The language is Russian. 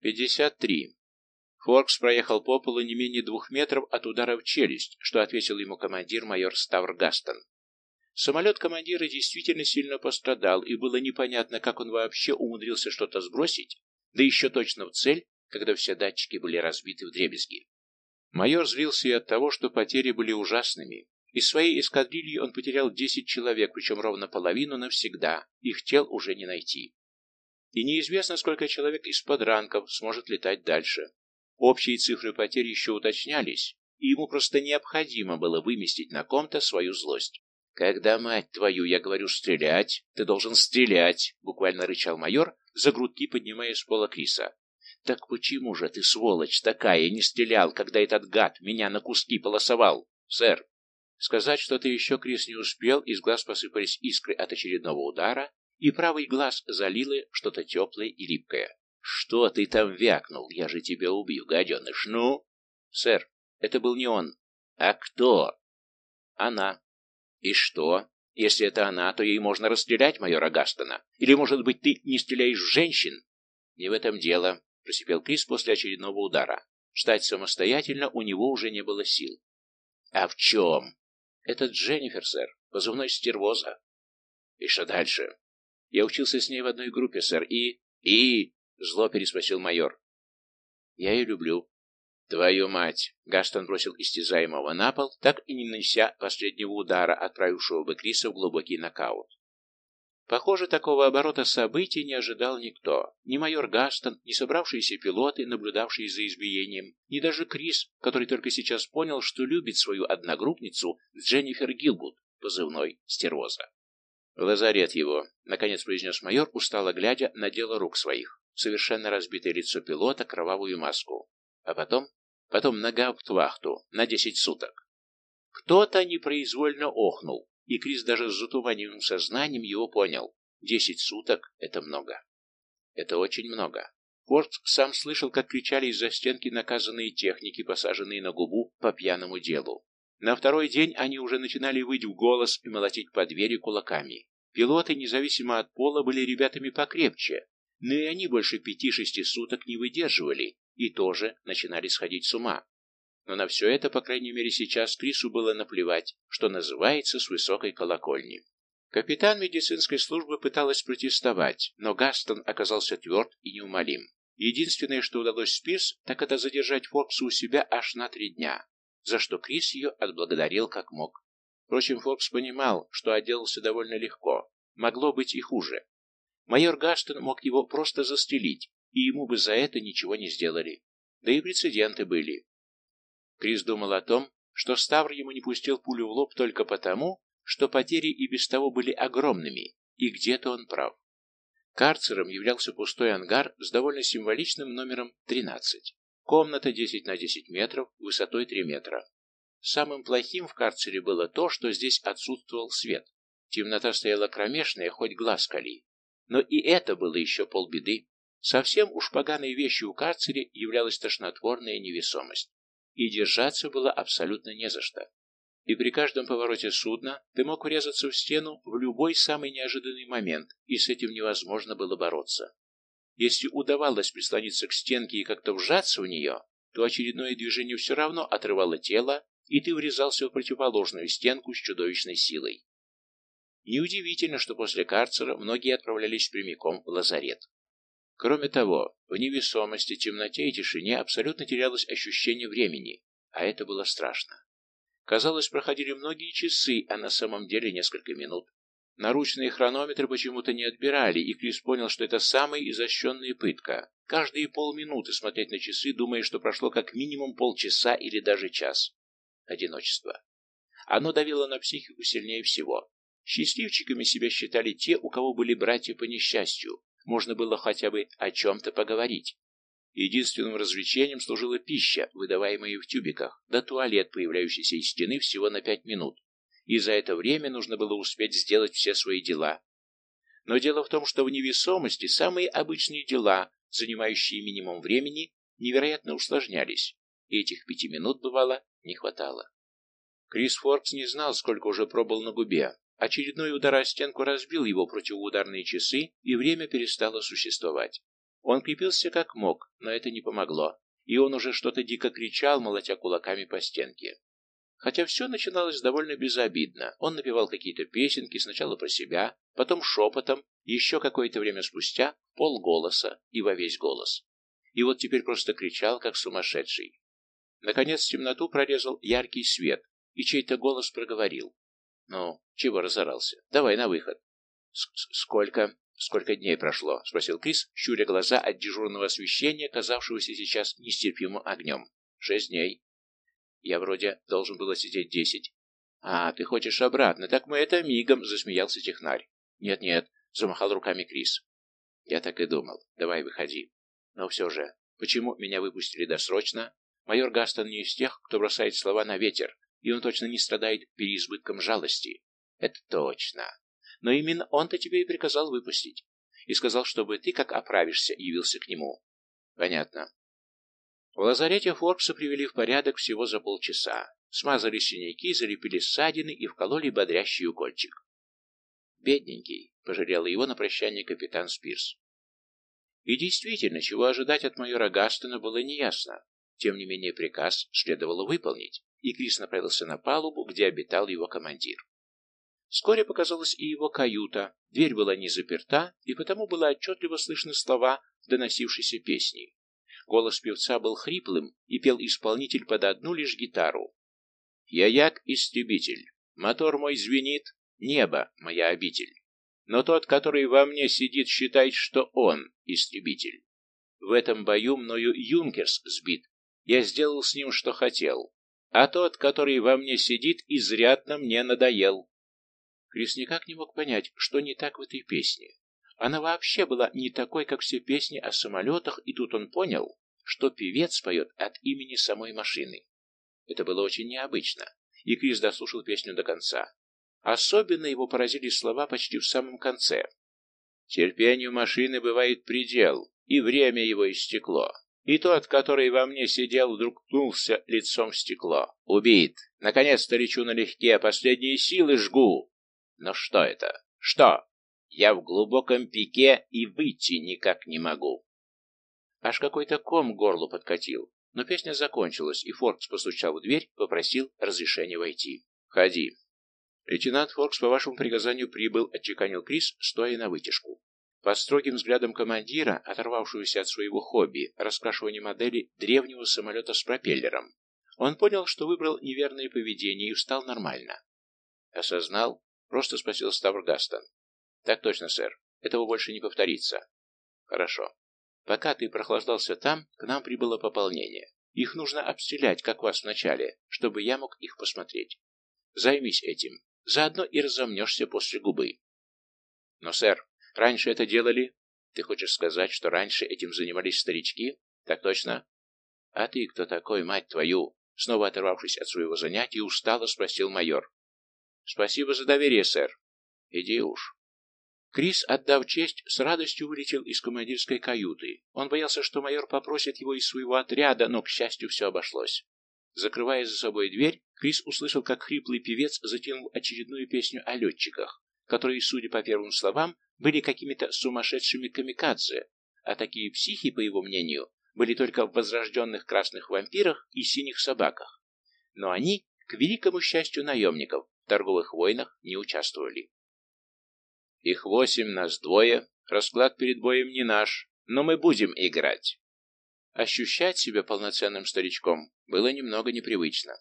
«Пятьдесят три». Форкс проехал по полу не менее двух метров от удара в челюсть, что ответил ему командир майор Ставр Гастон. Самолет командира действительно сильно пострадал, и было непонятно, как он вообще умудрился что-то сбросить, да еще точно в цель, когда все датчики были разбиты в дребезги. Майор злился и от того, что потери были ужасными. Из своей эскадрильи он потерял 10 человек, причем ровно половину навсегда, их тел уже не найти. И неизвестно, сколько человек из подранков сможет летать дальше. Общие цифры потерь еще уточнялись, и ему просто необходимо было выместить на ком-то свою злость. «Когда, мать твою, я говорю стрелять, ты должен стрелять!» — буквально рычал майор, за грудки поднимая с пола Криса. «Так почему же ты, сволочь такая, не стрелял, когда этот гад меня на куски полосовал, сэр?» Сказать что-то еще Крис не успел, из глаз посыпались искры от очередного удара, и правый глаз залило что-то теплое и липкое. «Что ты там вякнул? Я же тебя убью, гаденыш! Ну?» «Сэр, это был не он. А кто?» «Она». «И что? Если это она, то ей можно расстрелять майора Гастона. Или, может быть, ты не стреляешь в женщин?» «Не в этом дело», — просипел Крис после очередного удара. Встать самостоятельно у него уже не было сил. «А в чем?» «Это Дженнифер, сэр, позывной стервоза». «И что дальше?» «Я учился с ней в одной группе, сэр, и...» «И...» — зло переспросил майор. «Я ее люблю». «Твою мать!» — Гастон бросил истязаемого на пол, так и не нанеся последнего удара, отправившего бы Криса в глубокий нокаут. Похоже, такого оборота событий не ожидал никто. Ни майор Гастон, ни собравшиеся пилоты, наблюдавшие за избиением, ни даже Крис, который только сейчас понял, что любит свою одногруппницу Дженнифер Гилгуд, позывной «Стервоза». «В лазарет его», — наконец произнес майор, устало глядя на дело рук своих совершенно разбитое лицо пилота, кровавую маску. А потом, потом на гауптвахту на десять суток. Кто-то непроизвольно охнул, и Крис даже с затуманенным сознанием его понял. Десять суток — это много. Это очень много. Форд сам слышал, как кричали из-за стенки наказанные техники, посаженные на губу по пьяному делу. На второй день они уже начинали выть в голос и молотить по двери кулаками. Пилоты, независимо от пола, были ребятами покрепче, но и они больше пяти-шести суток не выдерживали и тоже начинали сходить с ума. Но на все это, по крайней мере сейчас, Крису было наплевать, что называется с высокой колокольни. Капитан медицинской службы пыталась протестовать, но Гастон оказался тверд и неумолим. Единственное, что удалось Спирс, так это задержать Форбса у себя аж на три дня, за что Крис ее отблагодарил как мог. Впрочем, Форбс понимал, что отделался довольно легко, могло быть и хуже. Майор Гастон мог его просто застрелить, и ему бы за это ничего не сделали. Да и прецеденты были. Крис думал о том, что Ставр ему не пустил пулю в лоб только потому, что потери и без того были огромными, и где-то он прав. Карцером являлся пустой ангар с довольно символичным номером 13. Комната 10 на 10 метров, высотой 3 метра. Самым плохим в карцере было то, что здесь отсутствовал свет. Темнота стояла кромешная, хоть глаз кали. Но и это было еще полбеды. Совсем уж поганой вещью у карцере являлась тошнотворная невесомость. И держаться было абсолютно не за что. И при каждом повороте судна ты мог урезаться в стену в любой самый неожиданный момент, и с этим невозможно было бороться. Если удавалось прислониться к стенке и как-то вжаться в нее, то очередное движение все равно отрывало тело, и ты врезался в противоположную стенку с чудовищной силой. Неудивительно, что после карцера многие отправлялись прямиком в лазарет. Кроме того, в невесомости, темноте и тишине абсолютно терялось ощущение времени, а это было страшно. Казалось, проходили многие часы, а на самом деле несколько минут. Наручные хронометры почему-то не отбирали, и Крис понял, что это самая изощренная пытка. Каждые полминуты смотреть на часы, думая, что прошло как минимум полчаса или даже час. Одиночество. Оно давило на психику сильнее всего. Счастливчиками себя считали те, у кого были братья по несчастью. Можно было хотя бы о чем-то поговорить. Единственным развлечением служила пища, выдаваемая в тюбиках, да туалет, появляющийся из стены всего на пять минут. И за это время нужно было успеть сделать все свои дела. Но дело в том, что в невесомости самые обычные дела, занимающие минимум времени, невероятно усложнялись, и этих пяти минут, бывало, не хватало. Крис Форкс не знал, сколько уже пробыл на губе, Очередной удар о стенку разбил его противоударные часы, и время перестало существовать. Он крепился как мог, но это не помогло, и он уже что-то дико кричал, молотя кулаками по стенке. Хотя все начиналось довольно безобидно. Он напевал какие-то песенки, сначала про себя, потом шепотом, еще какое-то время спустя, полголоса и во весь голос. И вот теперь просто кричал, как сумасшедший. Наконец темноту прорезал яркий свет, и чей-то голос проговорил. «Ну, чего разорался? Давай на выход». «Сколько?» «Сколько дней прошло?» — спросил Крис, щуря глаза от дежурного освещения, казавшегося сейчас нестерпимым огнем. «Шесть дней». «Я вроде должен было сидеть десять». «А, ты хочешь обратно? Так мы это мигом!» — засмеялся технарь. «Нет-нет», — замахал руками Крис. «Я так и думал. Давай выходи». «Но все же, почему меня выпустили досрочно? Майор Гастон не из тех, кто бросает слова на ветер, и он точно не страдает переизбытком жалости». «Это точно. Но именно он-то тебе и приказал выпустить. И сказал, чтобы ты, как оправишься, явился к нему. Понятно. В лазарете Форбса привели в порядок всего за полчаса. Смазали синяки, залепили ссадины и вкололи бодрящий укольчик. Бедненький, пожалел его на прощание капитан Спирс. И действительно, чего ожидать от майора Гастона было неясно. Тем не менее, приказ следовало выполнить, и Крис направился на палубу, где обитал его командир. Вскоре показалась и его каюта. Дверь была не заперта, и потому было отчетливо слышны слова доносившейся песни. Голос певца был хриплым, и пел исполнитель под одну лишь гитару. «Я як-истребитель, мотор мой звенит, небо моя обитель. Но тот, который во мне сидит, считает, что он истребитель. В этом бою мною Юнкерс сбит, я сделал с ним, что хотел. А тот, который во мне сидит, изрядно мне надоел. Крис никак не мог понять, что не так в этой песне. Она вообще была не такой, как все песни о самолетах, и тут он понял, что певец поет от имени самой машины. Это было очень необычно, и Крис дослушал песню до конца. Особенно его поразили слова почти в самом конце. «Терпению машины бывает предел, и время его истекло. И тот, который во мне сидел, вдруг ткнулся лицом в стекло. Убит! Наконец-то лечу налегке, последние силы жгу!» Но что это? Что? Я в глубоком пике и выйти никак не могу. Аж какой-то ком горлу подкатил. Но песня закончилась, и Форкс постучал в дверь, попросил разрешения войти. «Входи». «Лейтенант Форкс по вашему приказанию прибыл», — отчеканил Крис, стоя на вытяжку. Под строгим взглядом командира, оторвавшегося от своего хобби, раскрашивания модели древнего самолета с пропеллером, он понял, что выбрал неверное поведение и встал нормально. Осознал, Просто спросил Ставр Гастон. Так точно, сэр. Этого больше не повторится. Хорошо. Пока ты прохлаждался там, к нам прибыло пополнение. Их нужно обстрелять, как вас вначале, чтобы я мог их посмотреть. Займись этим. Заодно и разомнешься после губы. Но, сэр, раньше это делали... Ты хочешь сказать, что раньше этим занимались старички? Так точно. А ты кто такой, мать твою? Снова оторвавшись от своего занятия, устало спросил майор. Спасибо за доверие, сэр. Иди уж. Крис, отдав честь, с радостью вылетел из командирской каюты. Он боялся, что майор попросит его из своего отряда, но, к счастью, все обошлось. Закрывая за собой дверь, Крис услышал, как хриплый певец затянул очередную песню о летчиках, которые, судя по первым словам, были какими-то сумасшедшими камикадзе, а такие психи, по его мнению, были только в возрожденных красных вампирах и синих собаках. Но они, к великому счастью наемников, в торговых войнах не участвовали. Их восемь, нас двое, расклад перед боем не наш, но мы будем играть. Ощущать себя полноценным старичком было немного непривычно.